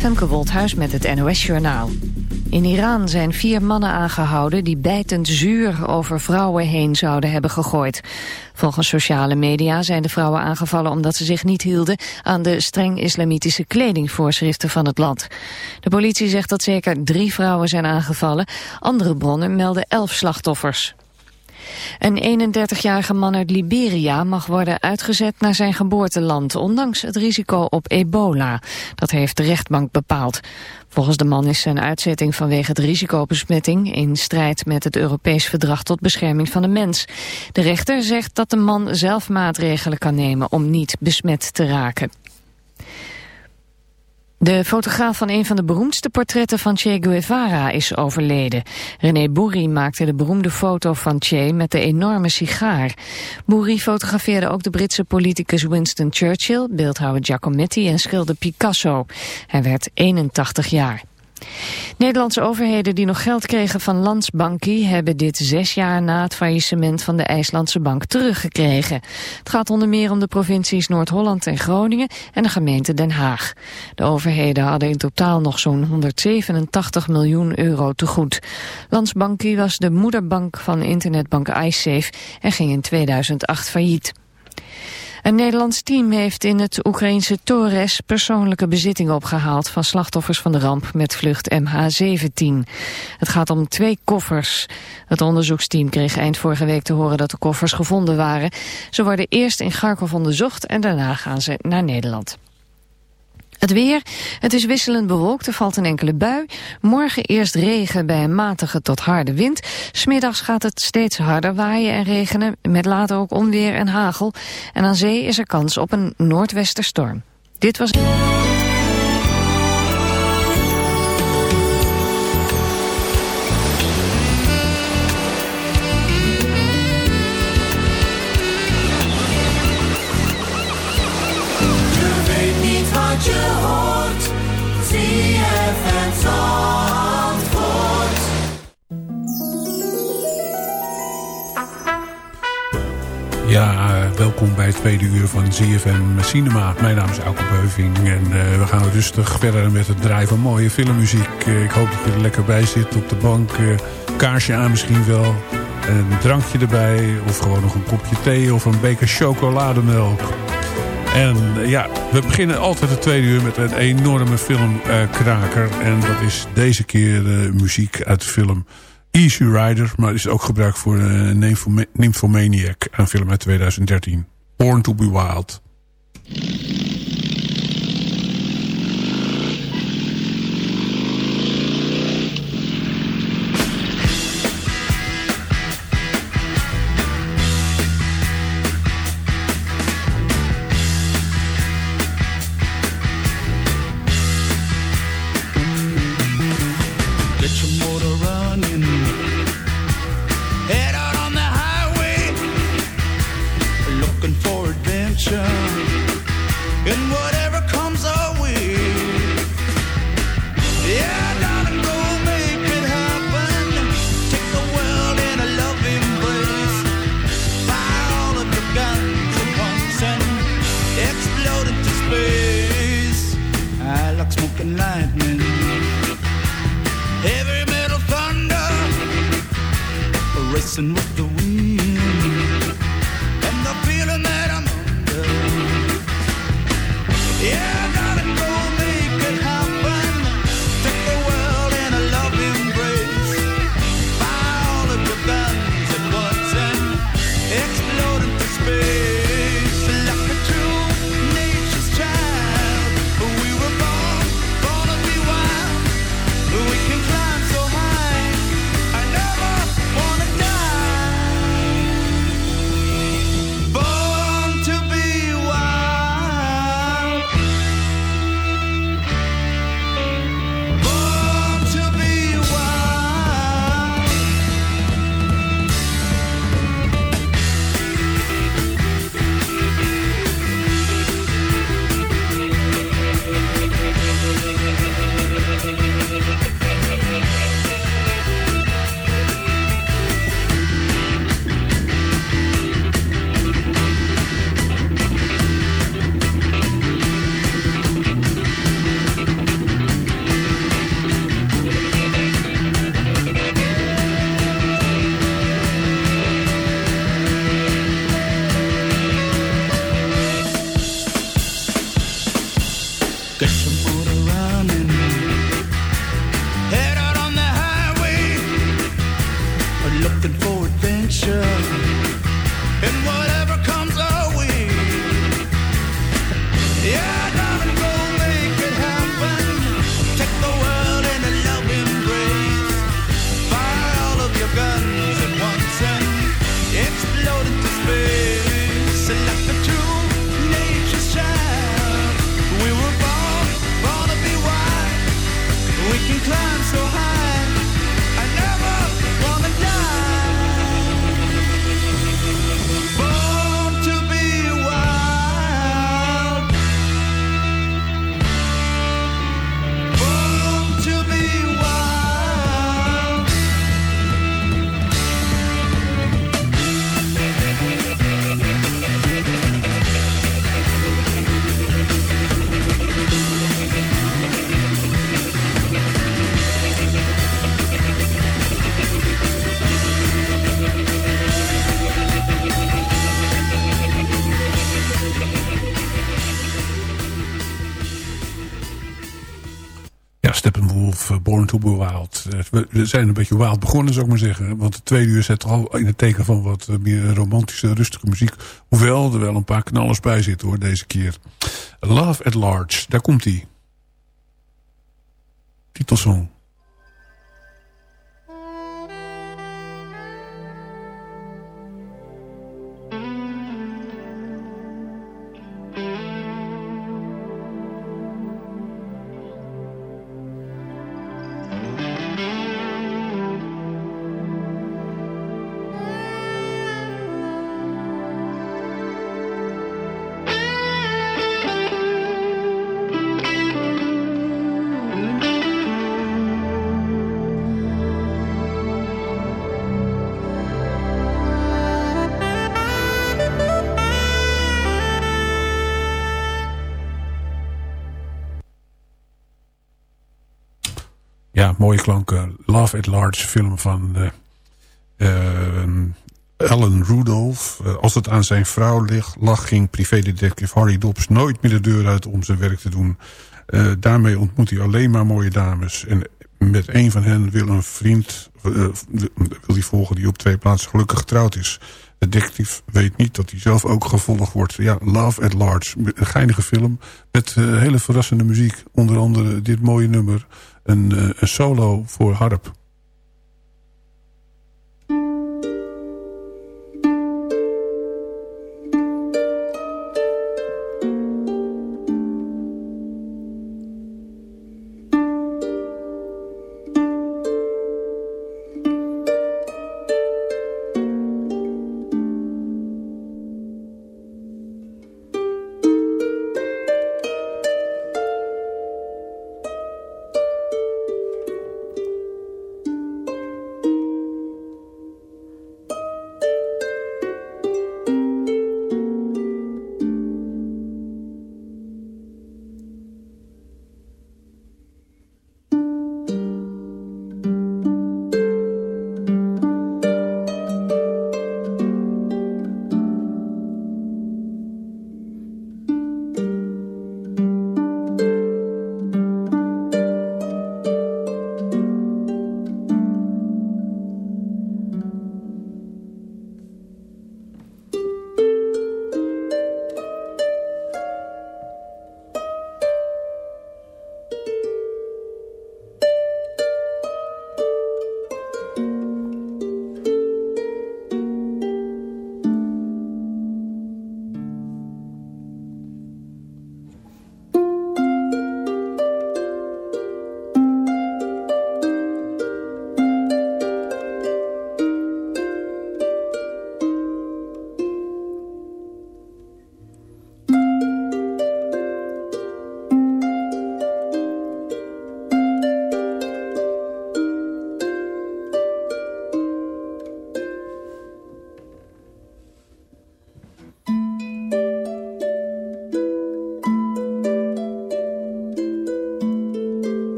Femke Wolthuis met het NOS Journaal. In Iran zijn vier mannen aangehouden die bijtend zuur over vrouwen heen zouden hebben gegooid. Volgens sociale media zijn de vrouwen aangevallen omdat ze zich niet hielden aan de streng islamitische kledingvoorschriften van het land. De politie zegt dat zeker drie vrouwen zijn aangevallen. Andere bronnen melden elf slachtoffers. Een 31-jarige man uit Liberia mag worden uitgezet naar zijn geboorteland, ondanks het risico op ebola. Dat heeft de rechtbank bepaald. Volgens de man is zijn uitzetting vanwege het risicobesmetting in strijd met het Europees Verdrag tot Bescherming van de Mens. De rechter zegt dat de man zelf maatregelen kan nemen om niet besmet te raken. De fotograaf van een van de beroemdste portretten van Che Guevara is overleden. René Bouri maakte de beroemde foto van Che met de enorme sigaar. Bouri fotografeerde ook de Britse politicus Winston Churchill, beeldhouwer Giacometti en schilder Picasso. Hij werd 81 jaar. Nederlandse overheden die nog geld kregen van Landsbanki hebben dit zes jaar na het faillissement van de IJslandse bank teruggekregen. Het gaat onder meer om de provincies Noord-Holland en Groningen en de gemeente Den Haag. De overheden hadden in totaal nog zo'n 187 miljoen euro te goed. Landsbanki was de moederbank van internetbank iSafe en ging in 2008 failliet. Een Nederlands team heeft in het Oekraïnse Torres persoonlijke bezittingen opgehaald van slachtoffers van de ramp met vlucht MH17. Het gaat om twee koffers. Het onderzoeksteam kreeg eind vorige week te horen dat de koffers gevonden waren. Ze worden eerst in Kharkov onderzocht en daarna gaan ze naar Nederland. Het weer, het is wisselend bewolkt, er valt een enkele bui. Morgen eerst regen bij een matige tot harde wind. Smiddags gaat het steeds harder waaien en regenen, met later ook onweer en hagel. En aan zee is er kans op een noordwesterstorm. Dit was... welkom bij het tweede uur van ZFM Cinema. Mijn naam is Elke Beuving en uh, we gaan rustig verder met het draaien van mooie filmmuziek. Uh, ik hoop dat je er lekker bij zit op de bank. Uh, kaarsje aan misschien wel. Een drankje erbij of gewoon nog een kopje thee of een beker chocolademelk. En ja, we beginnen altijd het tweede uur met een enorme filmkraker. en dat is deze keer de muziek uit de film Easy Rider, maar is ook gebruikt voor uh, Nymphomaniac, een film uit 2013. Born to be Wild. and lightning, heavy metal thunder, racing with we zijn een beetje wild begonnen, zou ik maar zeggen. Want de tweede uur zit al in het teken van wat eh, meer romantische, rustige muziek. Hoewel er wel een paar knallers bij zitten hoor, deze keer. Love at Large, daar komt hij. Titelsong. Ja, mooie klanken. Love at Large film van uh, Alan Rudolph. Uh, als het aan zijn vrouw ligt, lag, ging privédetective Harry Dobbs nooit meer de deur uit om zijn werk te doen. Daarmee ontmoet hij alleen maar mooie dames. En met een van hen wil een vriend wil hij volgen die op twee plaatsen gelukkig getrouwd is. De detective weet niet dat hij zelf ook gevolgd wordt. Ja, Love at Large. Een geinige film met hele verrassende muziek. Onder andere dit mooie nummer een, eh, een solo voor harp.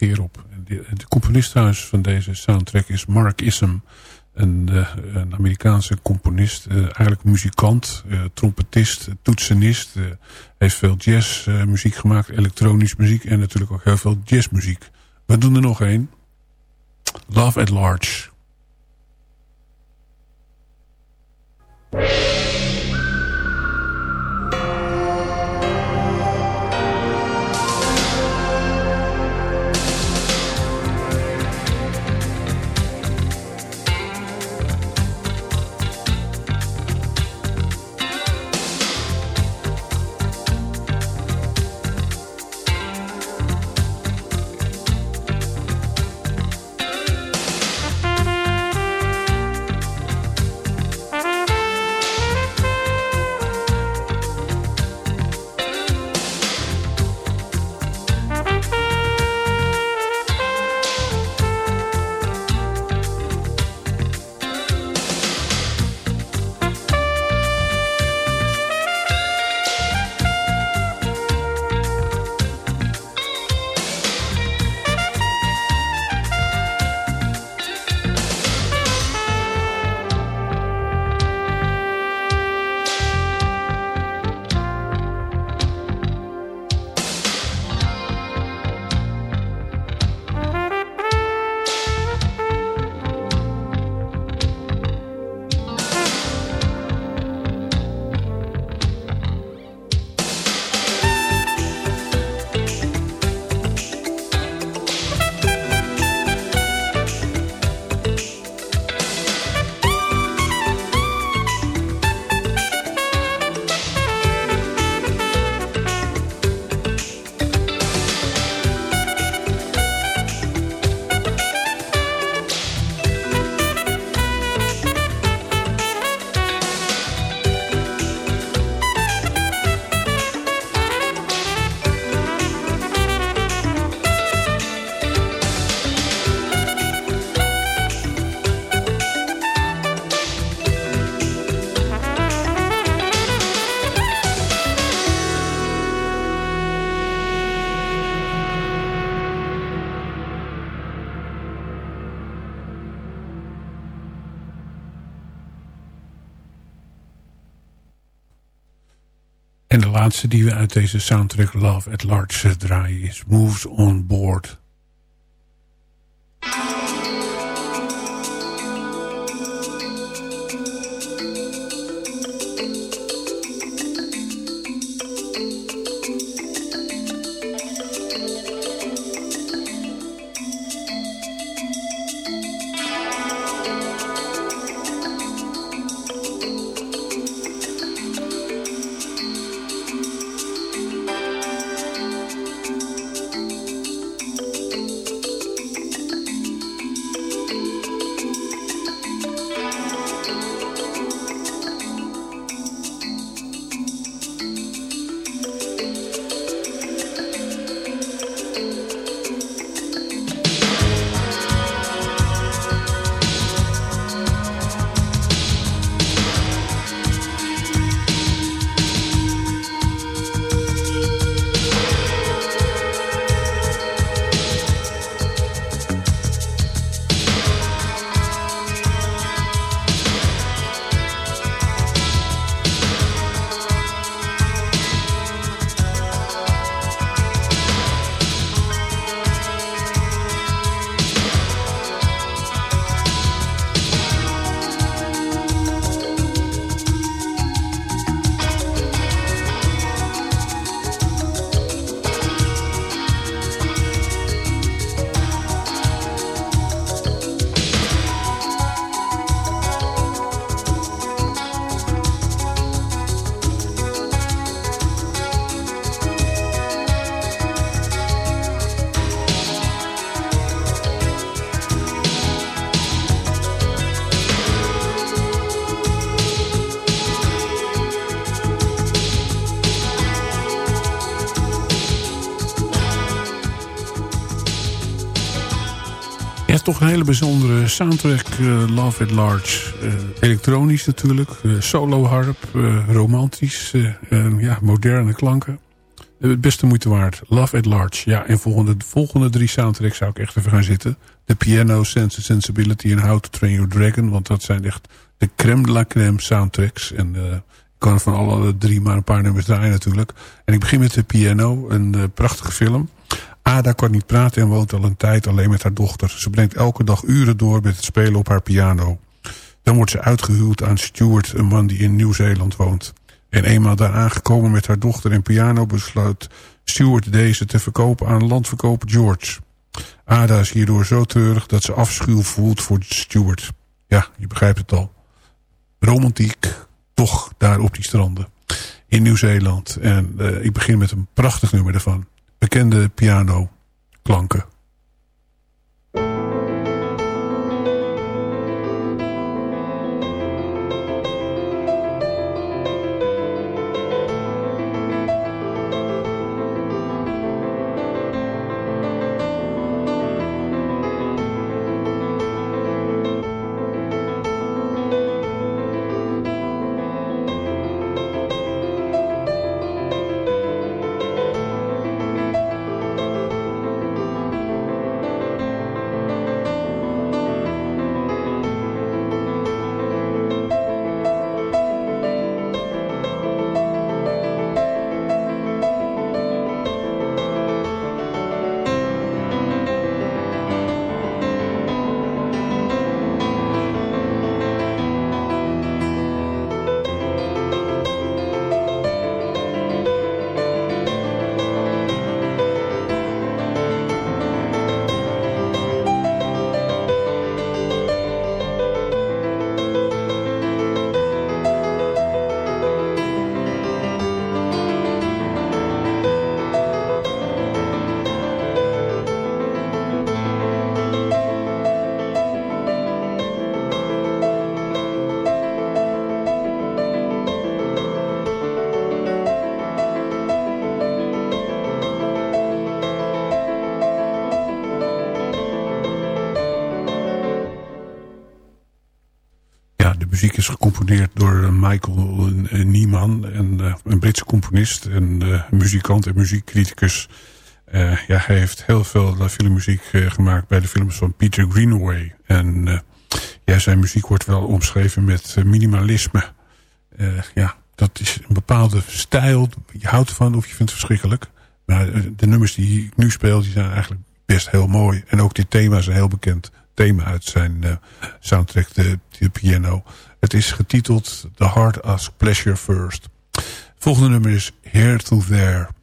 Sfeer op. De, de componist trouwens van deze soundtrack is Mark Ism. Een, een Amerikaanse componist, eigenlijk muzikant, trompetist, toetsenist. heeft veel jazzmuziek gemaakt, elektronisch muziek en natuurlijk ook heel veel jazzmuziek. We doen er nog één. Love at Large. Laatste die we uit deze soundtrack Love at Large draaien is Moves on Board. Toch een hele bijzondere soundtrack. Uh, Love at Large. Uh, elektronisch natuurlijk. Uh, solo harp. romantisch. ja, moderne klanken. Het beste moeite waard. Love at Large. Ja, en volgende, volgende drie soundtracks zou ik echt even gaan zitten. De Piano, Sense Sensibility en How to Train Your Dragon. Want dat zijn echt de crème de la crème soundtracks. En ik kan van alle drie maar een paar nummers draaien natuurlijk. En ik begin met de Piano. Een prachtige film. Ada kan niet praten en woont al een tijd alleen met haar dochter. Ze brengt elke dag uren door met het spelen op haar piano. Dan wordt ze uitgehuwd aan Stuart, een man die in Nieuw-Zeeland woont. En eenmaal daar aangekomen met haar dochter en piano besluit Stuart deze te verkopen aan landverkoper George. Ada is hierdoor zo treurig dat ze afschuw voelt voor Stuart. Ja, je begrijpt het al. Romantiek, toch daar op die stranden. In Nieuw-Zeeland. En uh, ik begin met een prachtig nummer ervan. Bekende piano klanken. Componist en uh, muzikant en muziekcriticus. Uh, ja, hij heeft heel veel filmmuziek gemaakt bij de films van Peter Greenaway. En ja, zijn muziek wordt wel omschreven met minimalisme. ja, dat is een bepaalde stijl. Je houdt ervan of je vindt het verschrikkelijk. Maar de nummers die ik nu speel, die zijn eigenlijk best heel mooi. En ook dit thema is heel bekend thema uit zijn soundtrack, de, piano. Het is getiteld The Heart Asks Pleasure First. Volgende nummer is Here to There.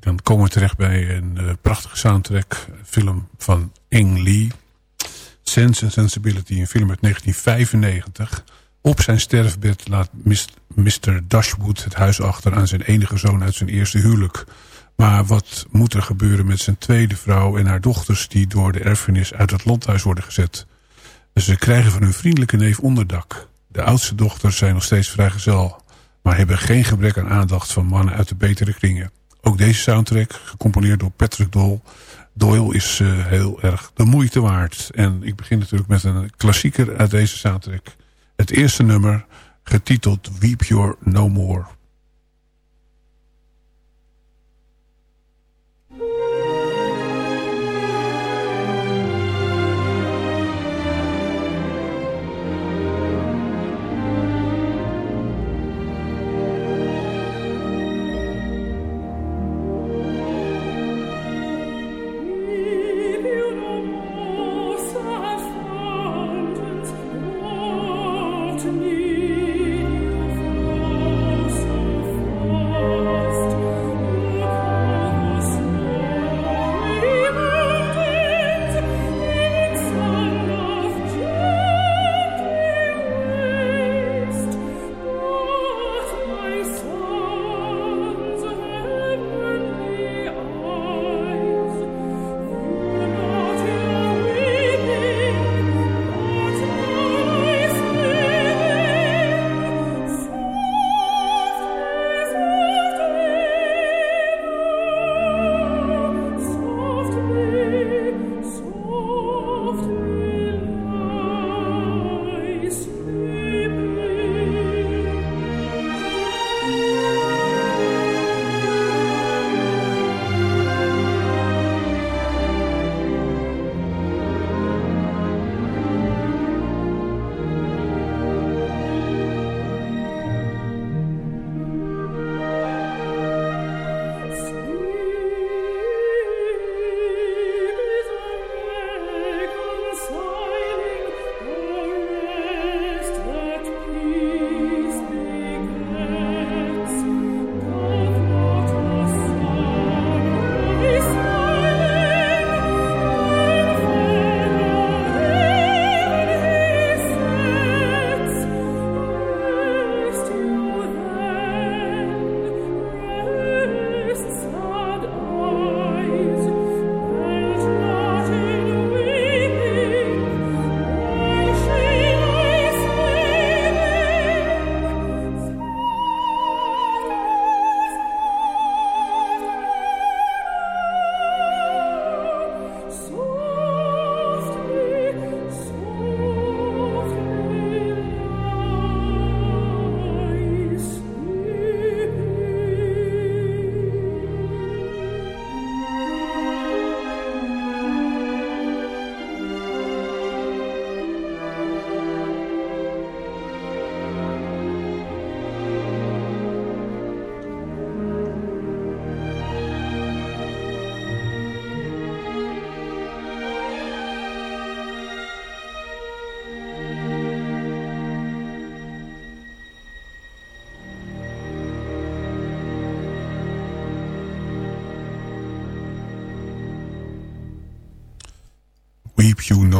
Dan komen we terecht bij een uh, prachtige soundtrack. film van Ing Lee. Sense and Sensibility, een film uit 1995. Op zijn sterfbed laat Mr. Dashwood het huis achter aan zijn enige zoon uit zijn eerste huwelijk. Maar wat moet er gebeuren met zijn tweede vrouw en haar dochters... die door de erfenis uit het landhuis worden gezet? Ze krijgen van hun vriendelijke neef onderdak. De oudste dochters zijn nog steeds vrijgezel... maar hebben geen gebrek aan aandacht van mannen uit de betere kringen. Ook deze soundtrack, gecomponeerd door Patrick Doyle... Doyle is uh, heel erg de moeite waard. En ik begin natuurlijk met een klassieker uit deze soundtrack. Het eerste nummer, getiteld Weep Your No More.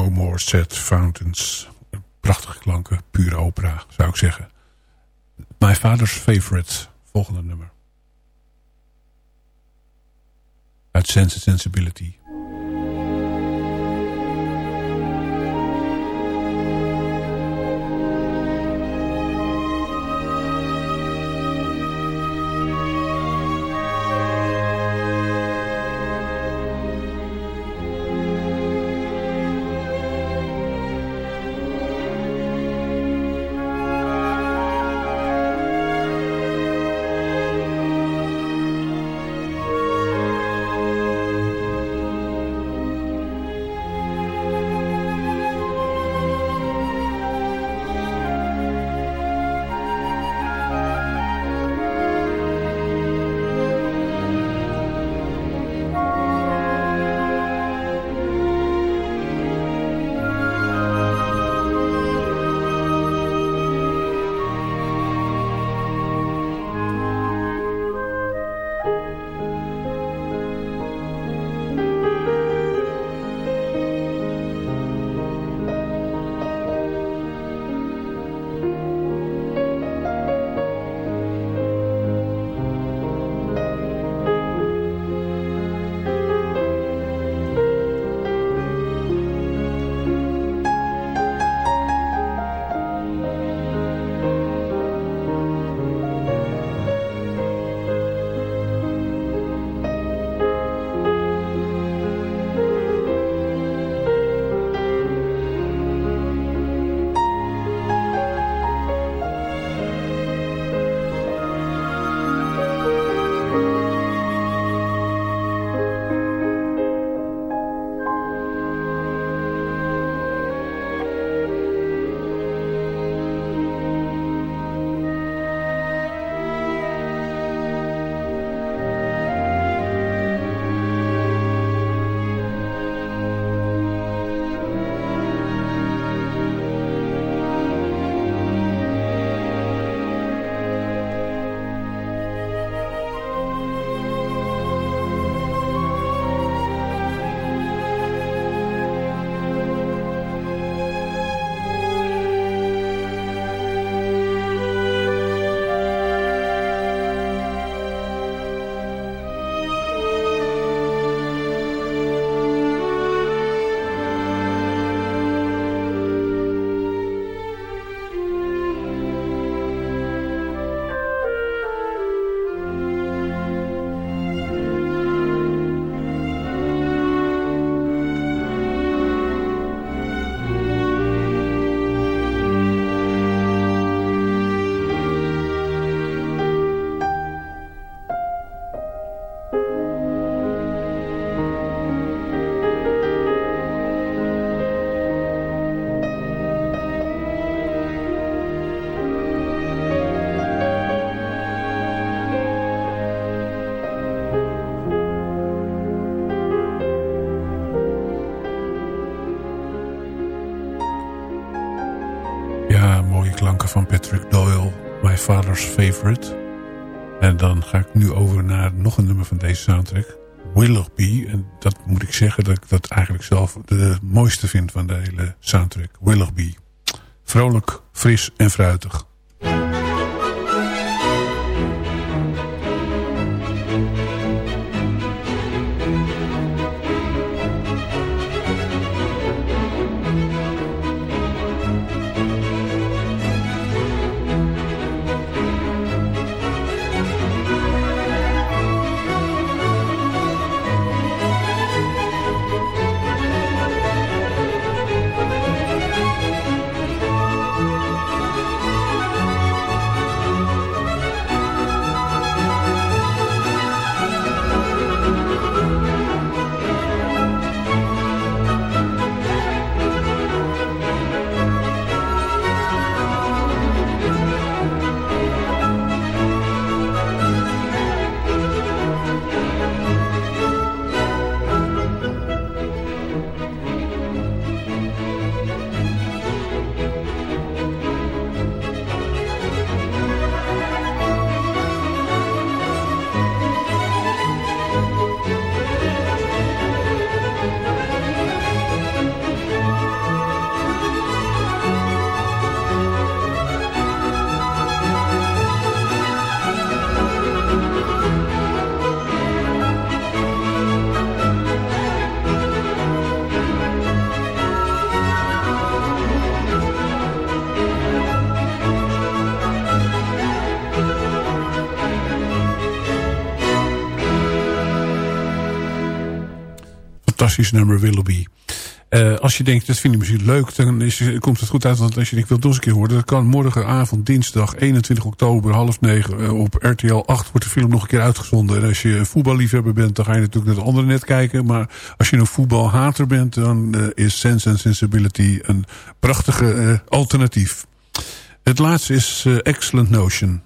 No More Set Fountains. Prachtige klanken, pure opera, zou ik zeggen. My Father's Favorite, volgende nummer. Uit Sense Sensibility. Favorite. En dan ga ik nu over naar nog een nummer van deze soundtrack, Willoughby. En dat moet ik zeggen dat ik dat eigenlijk zelf de mooiste vind van de hele soundtrack, Willoughby. Vrolijk, fris en fruitig. Fantastisch nummer Willoughby. Uh, als je denkt, dat vind ik misschien leuk, dan is, komt het goed uit. Want als je denkt, wil het nog eens een keer horen. Dat kan morgenavond, dinsdag 21 oktober, half negen. Uh, op RTL 8 wordt de film nog een keer uitgezonden. En als je voetballiefhebber bent, dan ga je natuurlijk naar het andere net kijken. Maar als je een voetbalhater bent, dan uh, is Sense and Sensibility een prachtige alternatief. Het laatste is Excellent Notion.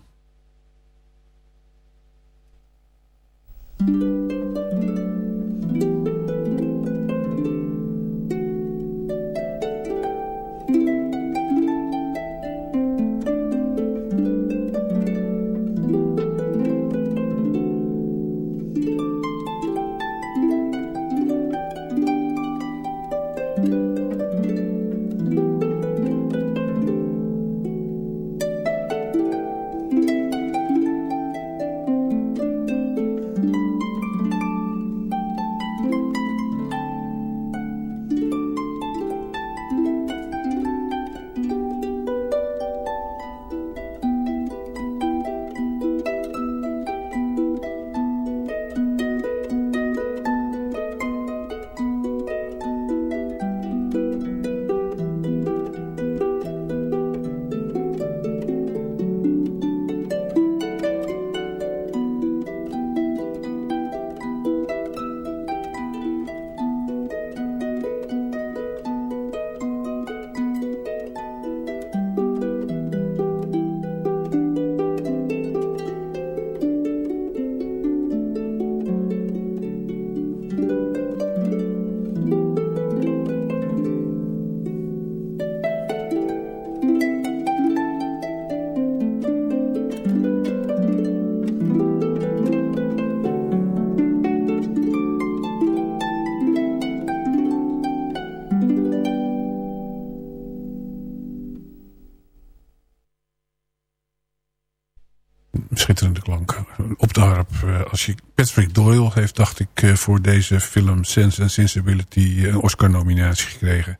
Als je Patrick Doyle heeft, dacht ik, eh, voor deze film Sense and Sensibility een Oscar-nominatie gekregen.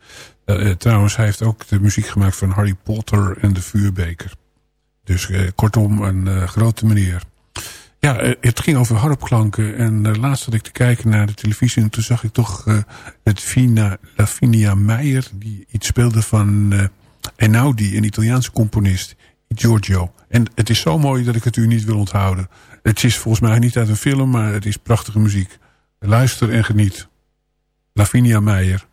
Trouwens, hij heeft ook de muziek gemaakt van Harry Potter en de Vuurbeker. Dus kortom, een grote meneer. Ja, het ging over harpklanken. En laatst had ik te kijken naar de televisie. En toen zag ik toch het Fina, Lavinia Meijer. Die iets speelde van Einaudi, een Italiaanse componist. Giorgio. En het is zo mooi dat ik het u niet wil onthouden. Het is volgens mij niet uit een film, maar het is prachtige muziek. Luister en geniet. Lavinia Meijer.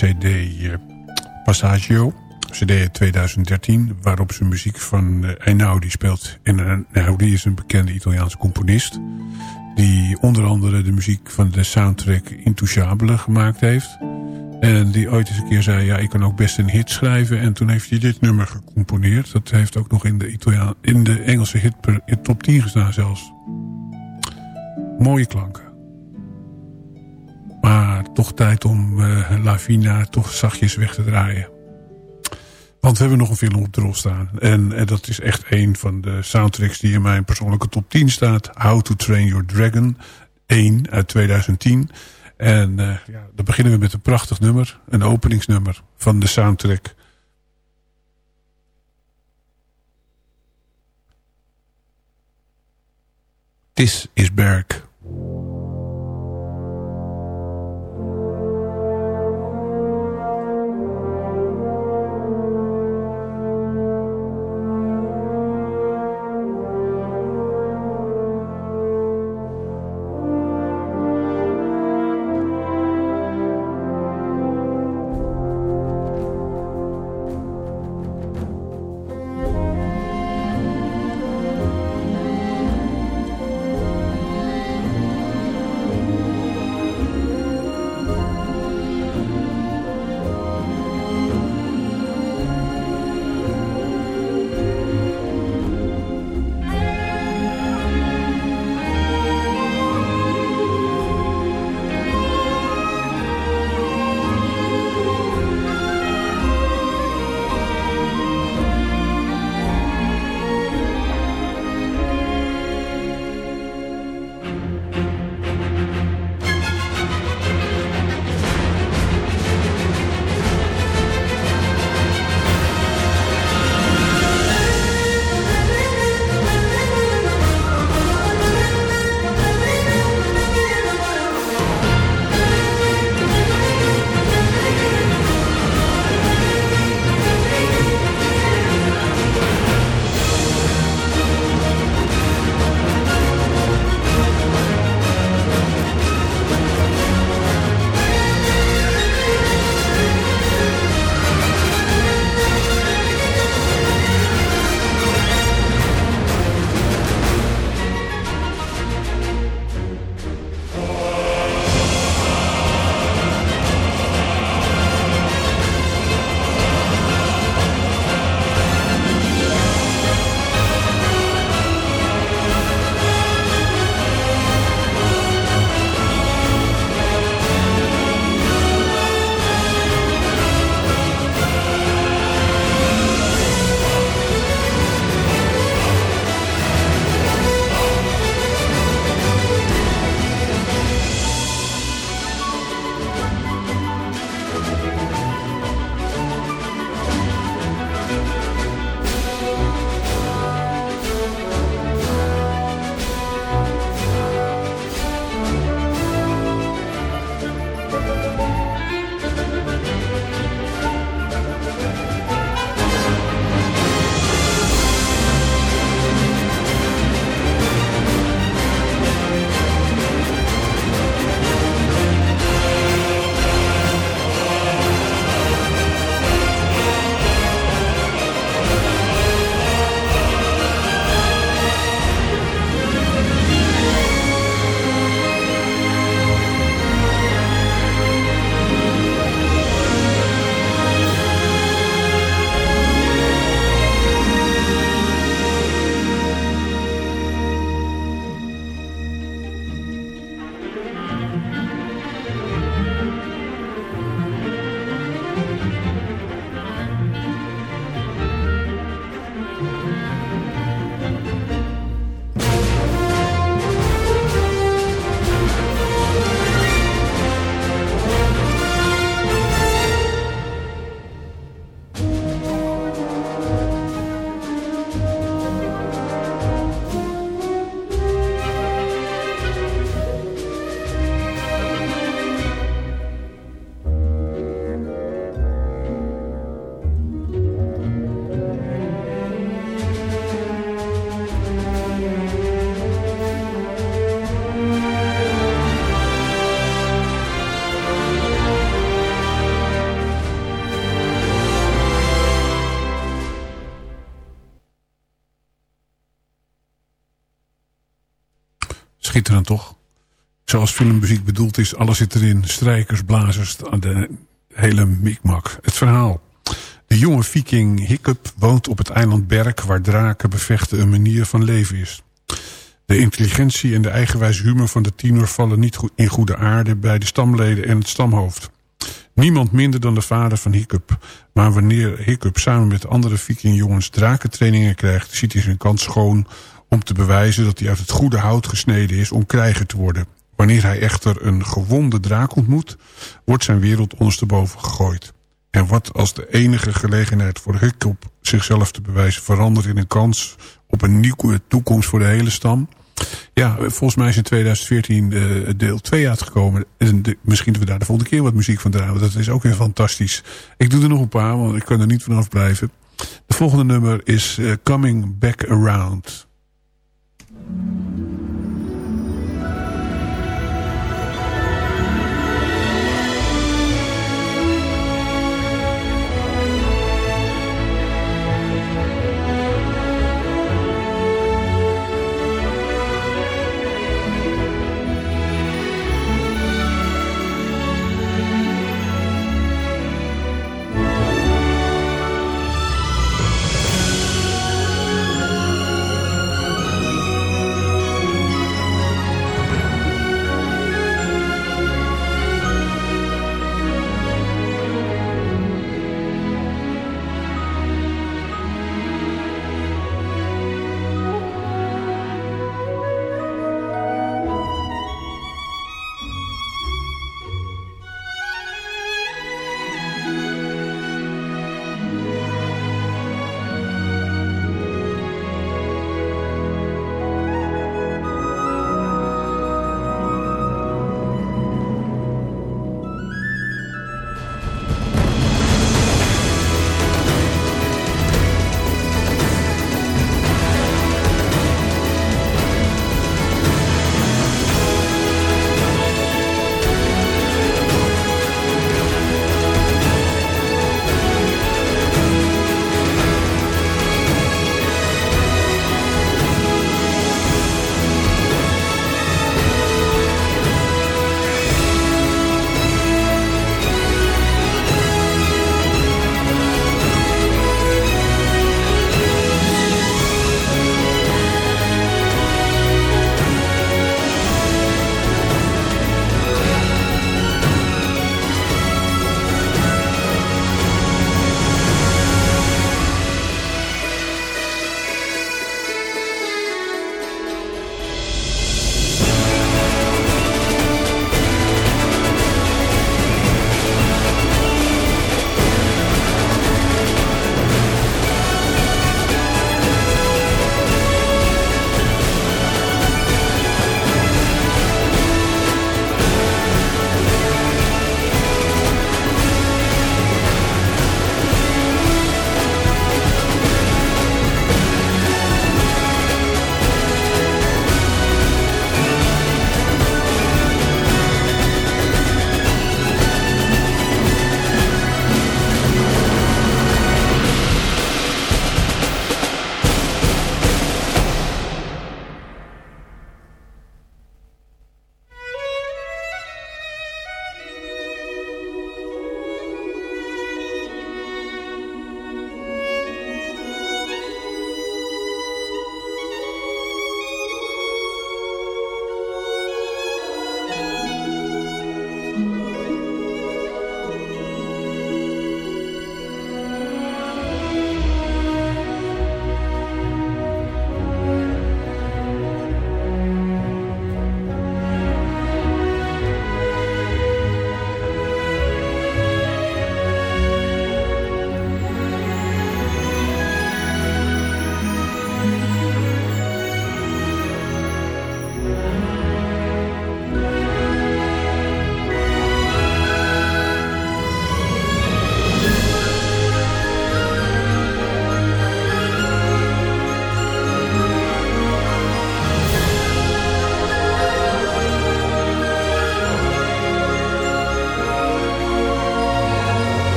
Cd Passagio. CD 2013. Waarop ze muziek van uh, Einaudi speelt. En Einaudi is een bekende Italiaanse componist. Die onder andere de muziek van de soundtrack Intouchable gemaakt heeft. En die ooit eens een keer zei, ja, ik kan ook best een hit schrijven. En toen heeft hij dit nummer gecomponeerd. Dat heeft ook nog in de, Italiaan, in de Engelse hit top 10 gestaan zelfs. Mooie klanken. Toch tijd om uh, Lavina toch zachtjes weg te draaien. Want we hebben nog een film op de rol staan. En, en, dat is echt een van de soundtracks die in mijn persoonlijke top 10 staat. How to Train Your Dragon 1 uit 2010. En uh, ja, dan beginnen we met een prachtig nummer. Een openingsnummer van de soundtrack. This is Schitterend toch? Zoals filmmuziek bedoeld is, alles zit erin. Strijkers, blazers, de hele mikmak. Het verhaal. De jonge viking Hiccup woont op het eiland Berk... waar draken bevechten een manier van leven is. De intelligentie en de eigenwijze humor van de tiener... vallen niet in goede aarde bij de stamleden en het stamhoofd. Niemand minder dan de vader van Hiccup. Maar wanneer Hiccup samen met andere vikingjongens drakentrainingen krijgt... ziet hij zijn kans schoon om te bewijzen dat hij uit het goede hout gesneden is om krijger te worden. Wanneer hij echter een gewonde draak ontmoet, wordt zijn wereld ondersteboven gegooid. En wat als de enige gelegenheid voor Hiccup zichzelf te bewijzen verandert in een kans op een nieuwe toekomst voor de hele stam? Ja, volgens mij is in 2014 uh, deel 2 uitgekomen. En misschien dat we daar de volgende keer wat muziek van draaien. Dat is ook weer fantastisch. Ik doe er nog een paar, want ik kan er niet vanaf blijven. De volgende nummer is uh, Coming Back Around. Thank you.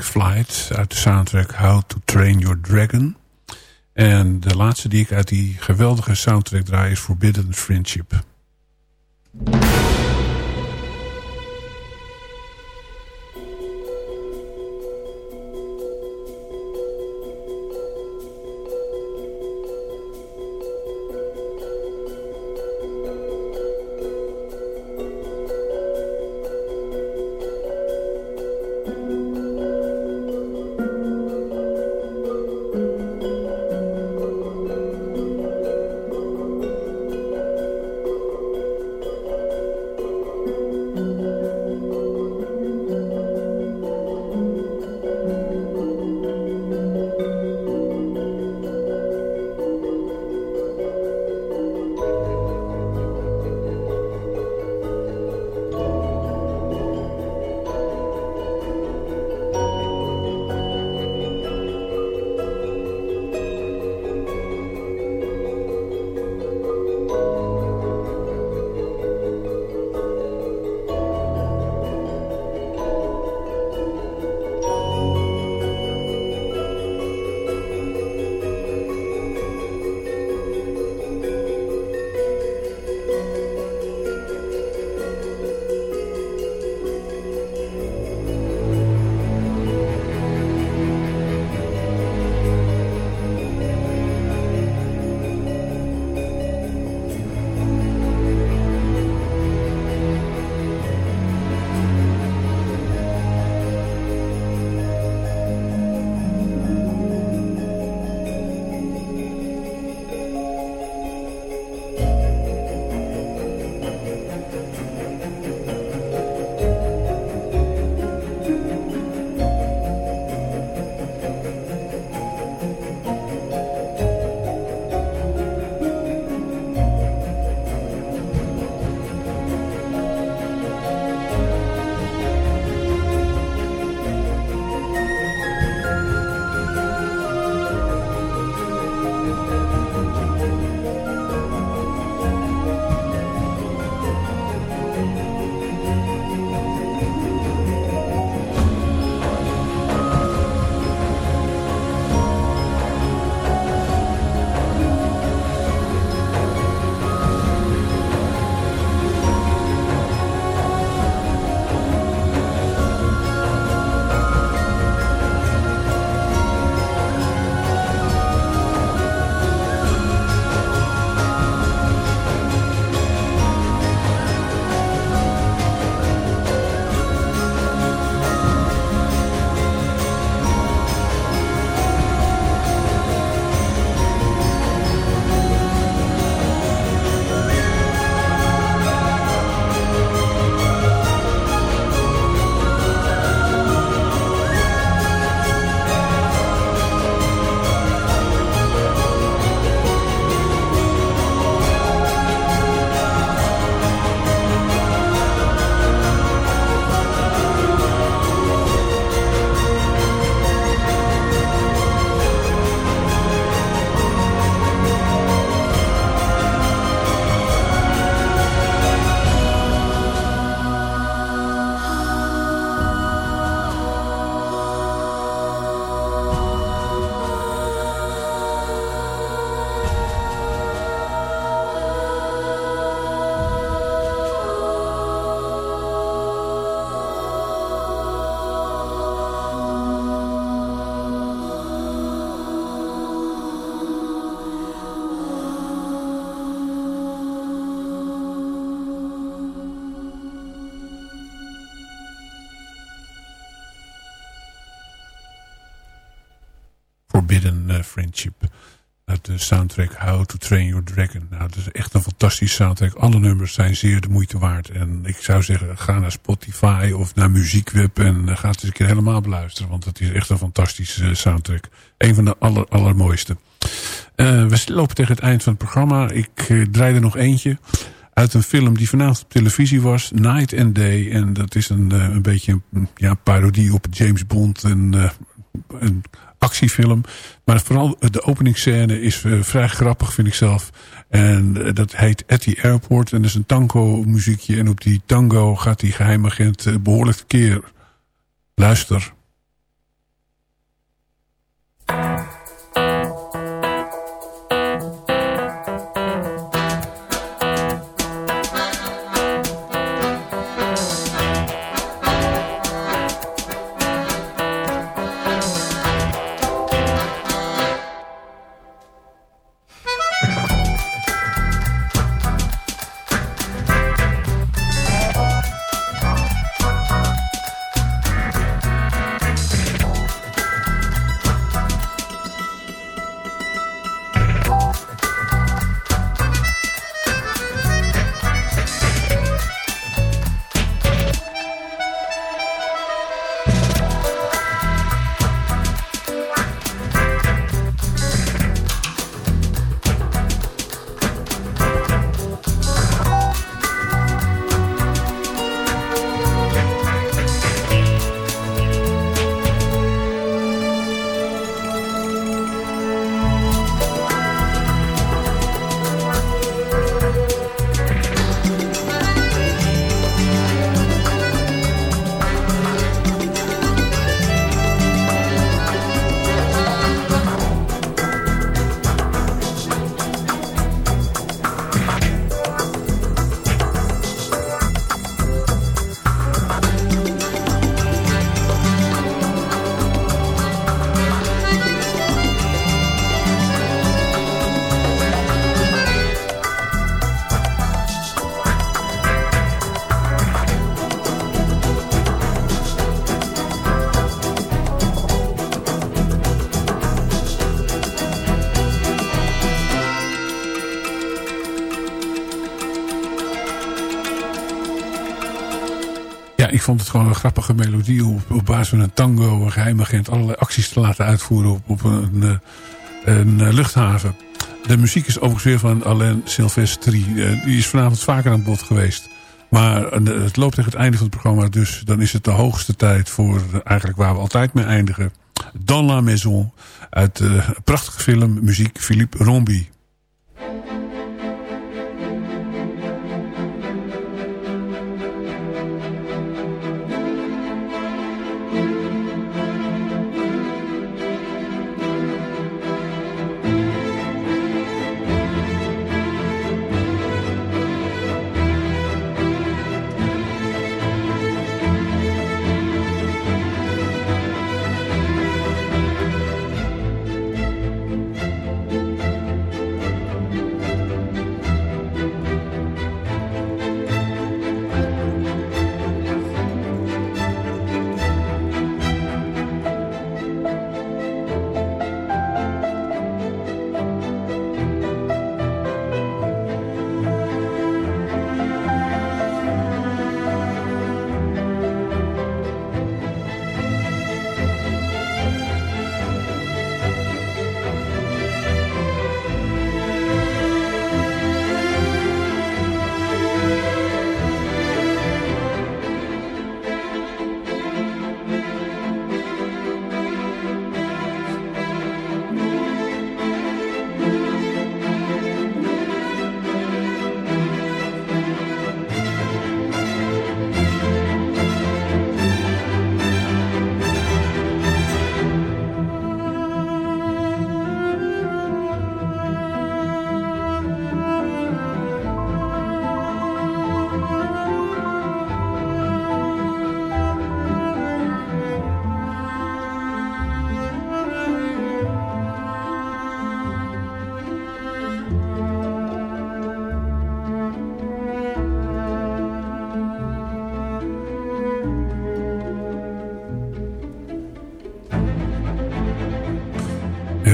Flight uit de soundtrack How to Train Your Dragon. En de laatste die ik uit die geweldige soundtrack draai is Forbidden Friendship. How to Train Your Dragon. Nou, dat is echt een fantastische soundtrack. Alle nummers zijn zeer de moeite waard. En ik zou zeggen, ga naar Spotify of naar Muziekweb en uh, ga het eens een keer helemaal beluisteren. Want het is echt een fantastische uh, soundtrack. Een van de aller, allermooiste. Uh, we lopen tegen het eind van het programma. Ik draai er nog eentje uit een film die vanavond op televisie was. Night and Day. En dat is een, een beetje een ja, parodie op James Bond. En, een actiefilm. Maar vooral de openingsscène is uh, vrij grappig, vind ik zelf. En uh, dat heet At the Airport. En dat is een tango muziekje. En op die tango gaat die geheimagent uh, behoorlijk keer. Luister. Vond het gewoon een grappige melodie op, op basis van een tango, een geheimagent, allerlei acties te laten uitvoeren op, op een, een, een eh, luchthaven. De muziek is overigens weer van Alain Silvestri. Eh, die is vanavond vaker aan bod geweest. Maar eh, het loopt tegen het einde van het programma. Dus dan is het de hoogste tijd voor eigenlijk waar we altijd mee eindigen. Dans la Maison. Uit de prachtige film muziek Philippe Rombi.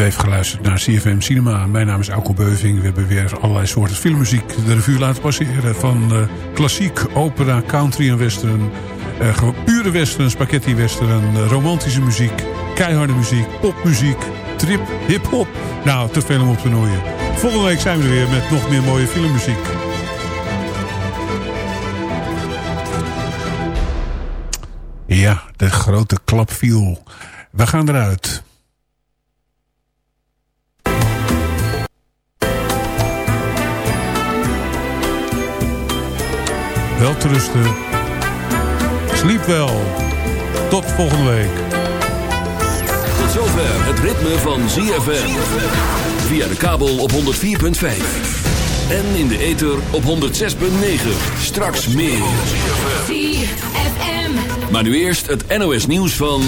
Heeft geluisterd naar CFM Cinema. Mijn naam is Auko Beuving. We hebben weer allerlei soorten filmmuziek de revue laten passeren. Van uh, klassiek, opera, country en western. Uh, pure western, spaghetti western, uh, romantische muziek, keiharde muziek, popmuziek, trip, hip-hop. Nou, te veel om op te noeien. Volgende week zijn we er weer met nog meer mooie filmmuziek. Ja, de grote klap viel. We gaan eruit. Wel te rusten. Sliep wel. Tot volgende week. Tot zover het ritme van ZFM. Via de kabel op 104.5. En in de ether op 106.9. Straks meer. Maar nu eerst het NOS nieuws van...